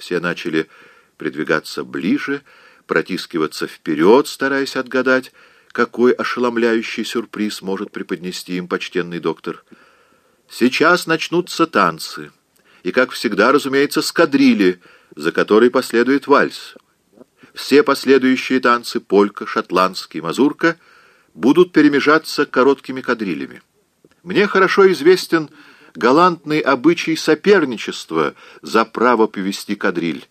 Все начали придвигаться ближе, протискиваться вперед, стараясь отгадать, какой ошеломляющий сюрприз может преподнести им почтенный доктор. Сейчас начнутся танцы. И, как всегда, разумеется, скадрили, за которой последует вальс. Все последующие танцы — полька, шотландский, мазурка — будут перемежаться короткими кадрилями. Мне хорошо известен галантный обычай соперничества за право повести кадриль.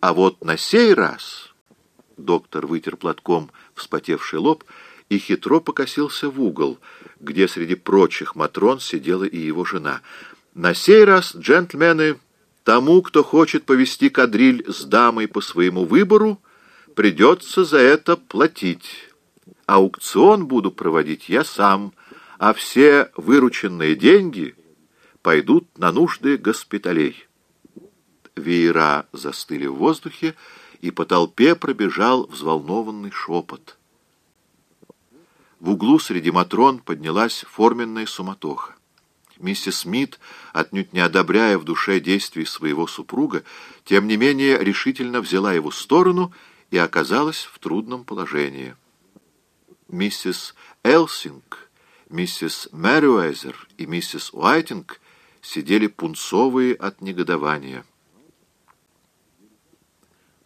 А вот на сей раз... Доктор вытер платком вспотевший лоб и хитро покосился в угол, где среди прочих матрон сидела и его жена. На сей раз, джентльмены, тому, кто хочет повести кадриль с дамой по своему выбору, придется за это платить. Аукцион буду проводить я сам, а все вырученные деньги пойдут на нужды госпиталей. Веера застыли в воздухе, и по толпе пробежал взволнованный шепот. В углу среди матрон поднялась форменная суматоха. Миссис Смит, отнюдь не одобряя в душе действий своего супруга, тем не менее решительно взяла его сторону и оказалась в трудном положении. Миссис Элсинг, миссис Мэрюэзер и миссис Уайтинг сидели пунцовые от негодования.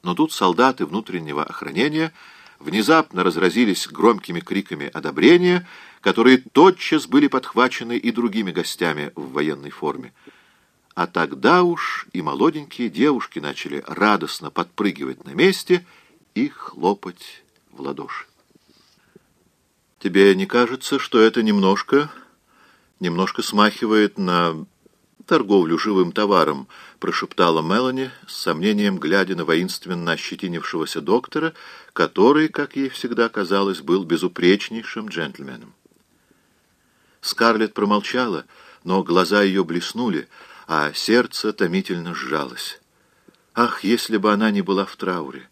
Но тут солдаты внутреннего охранения внезапно разразились громкими криками одобрения, которые тотчас были подхвачены и другими гостями в военной форме. А тогда уж и молоденькие девушки начали радостно подпрыгивать на месте и хлопать в ладоши. Тебе не кажется, что это немножко, немножко смахивает на торговлю живым товаром, прошептала Мелани с сомнением, глядя на воинственно ощетинившегося доктора, который, как ей всегда казалось, был безупречнейшим джентльменом. Скарлетт промолчала, но глаза ее блеснули, а сердце томительно сжалось. Ах, если бы она не была в трауре!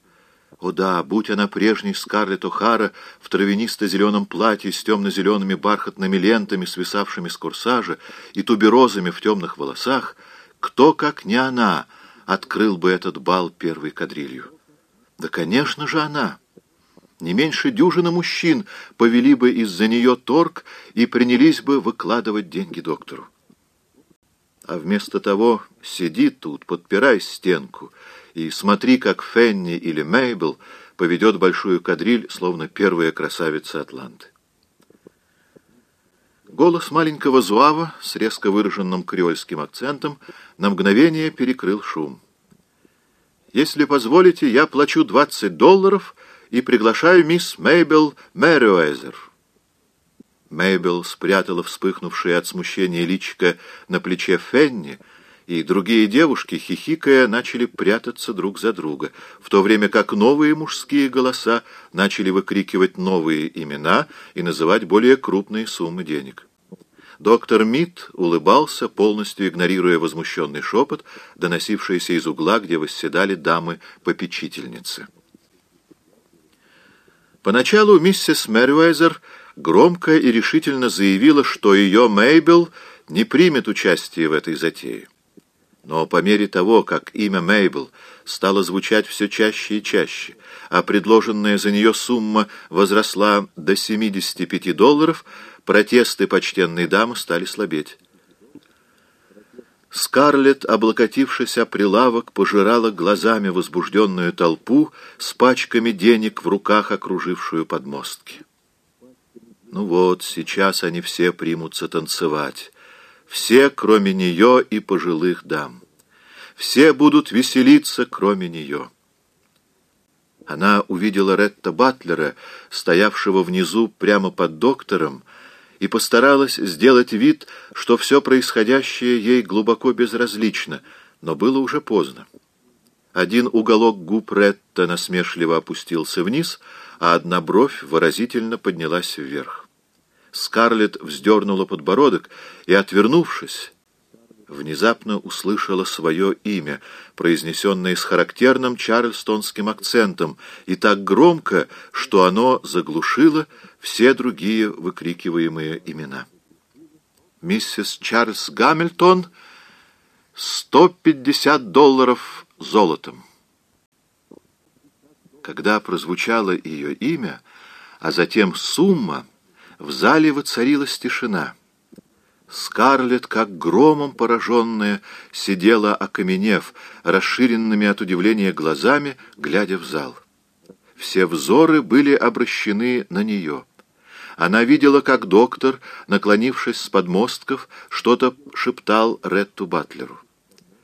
О да, будь она прежней Скарлетт О'Хара в травянисто-зеленом платье с темно-зелеными бархатными лентами, свисавшими с курсажа, и туберозами в темных волосах, кто, как не она, открыл бы этот бал первой кадрилью? Да, конечно же, она! Не меньше дюжины мужчин повели бы из-за нее торг и принялись бы выкладывать деньги доктору. А вместо того сиди тут, подпирай стенку — и смотри, как Фенни или Мейбл поведет большую кадриль, словно первая красавица Атланты. Голос маленького Зуава с резко выраженным креольским акцентом на мгновение перекрыл шум. «Если позволите, я плачу 20 долларов и приглашаю мисс Мейбл Мэриуэзер». Мейбл спрятала вспыхнувшее от смущения личико на плече Фенни, и другие девушки, хихикая, начали прятаться друг за друга, в то время как новые мужские голоса начали выкрикивать новые имена и называть более крупные суммы денег. Доктор Мит улыбался, полностью игнорируя возмущенный шепот, доносившийся из угла, где восседали дамы-попечительницы. Поначалу миссис Мервайзер громко и решительно заявила, что ее Мейбл не примет участие в этой затее. Но по мере того, как имя Мейбл стало звучать все чаще и чаще, а предложенная за нее сумма возросла до 75 долларов, протесты почтенной дамы стали слабеть. Скарлетт, облокотившись о прилавок, пожирала глазами возбужденную толпу с пачками денег в руках, окружившую подмостки. Ну вот, сейчас они все примутся танцевать. Все, кроме нее и пожилых дам. Все будут веселиться, кроме нее. Она увидела Ретта Батлера, стоявшего внизу прямо под доктором, и постаралась сделать вид, что все происходящее ей глубоко безразлично, но было уже поздно. Один уголок губ Ретта насмешливо опустился вниз, а одна бровь выразительно поднялась вверх. Скарлетт вздернула подбородок и, отвернувшись, внезапно услышала свое имя, произнесенное с характерным чарльстонским акцентом, и так громко, что оно заглушило все другие выкрикиваемые имена. «Миссис Чарльз Гамильтон, 150 долларов золотом. Когда прозвучало ее имя, а затем сумма, в зале воцарилась тишина. Скарлетт, как громом пораженная, сидела, окаменев, расширенными от удивления глазами, глядя в зал. Все взоры были обращены на нее. Она видела, как доктор, наклонившись с подмостков, что-то шептал Ретту Батлеру.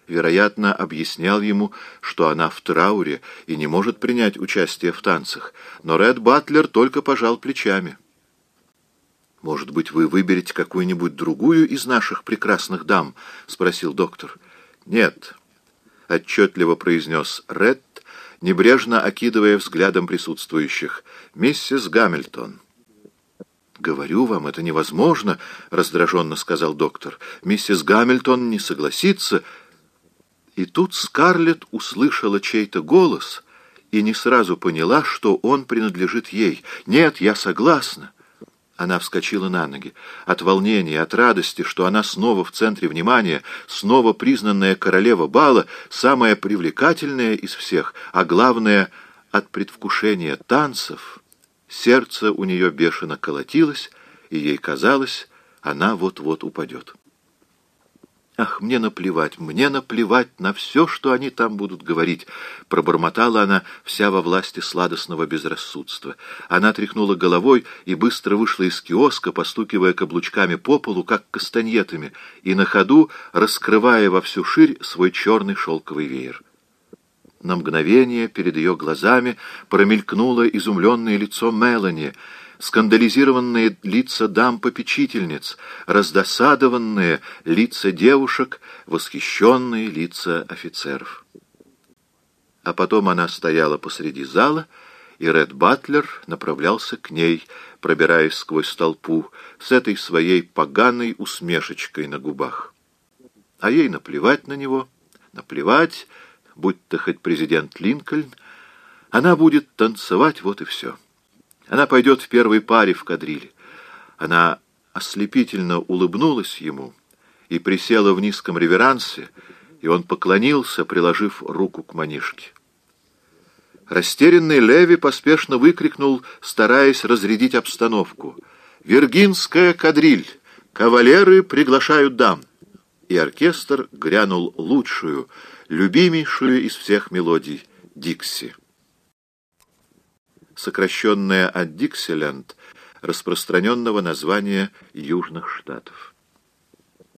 Вероятно, объяснял ему, что она в трауре и не может принять участие в танцах, но Ред Батлер только пожал плечами. «Может быть, вы выберете какую-нибудь другую из наших прекрасных дам?» — спросил доктор. «Нет», — отчетливо произнес Ред, небрежно окидывая взглядом присутствующих. «Миссис Гамильтон». «Говорю вам, это невозможно», — раздраженно сказал доктор. «Миссис Гамильтон не согласится». И тут Скарлетт услышала чей-то голос и не сразу поняла, что он принадлежит ей. «Нет, я согласна». Она вскочила на ноги. От волнения, от радости, что она снова в центре внимания, снова признанная королева бала, самая привлекательная из всех, а главное, от предвкушения танцев, сердце у нее бешено колотилось, и ей казалось, она вот-вот упадет. «Ах, мне наплевать, мне наплевать на все, что они там будут говорить», — пробормотала она, вся во власти сладостного безрассудства. Она тряхнула головой и быстро вышла из киоска, постукивая каблучками по полу, как кастаньетами, и на ходу раскрывая во всю ширь свой черный шелковый веер. На мгновение перед ее глазами промелькнуло изумленное лицо Мелани — скандализированные лица дам-попечительниц, раздосадованные лица девушек, восхищенные лица офицеров. А потом она стояла посреди зала, и Ред Батлер направлялся к ней, пробираясь сквозь толпу, с этой своей поганой усмешечкой на губах. А ей наплевать на него, наплевать, будь то хоть президент Линкольн, она будет танцевать, вот и все. Она пойдет в первой паре в кадриле. Она ослепительно улыбнулась ему и присела в низком реверансе, и он поклонился, приложив руку к манишке. Растерянный Леви поспешно выкрикнул, стараясь разрядить обстановку. «Виргинская кадриль! Кавалеры приглашают дам!» И оркестр грянул лучшую, любимейшую из всех мелодий — «Дикси» сокращенное от Диксиленд, распространенного названия Южных Штатов.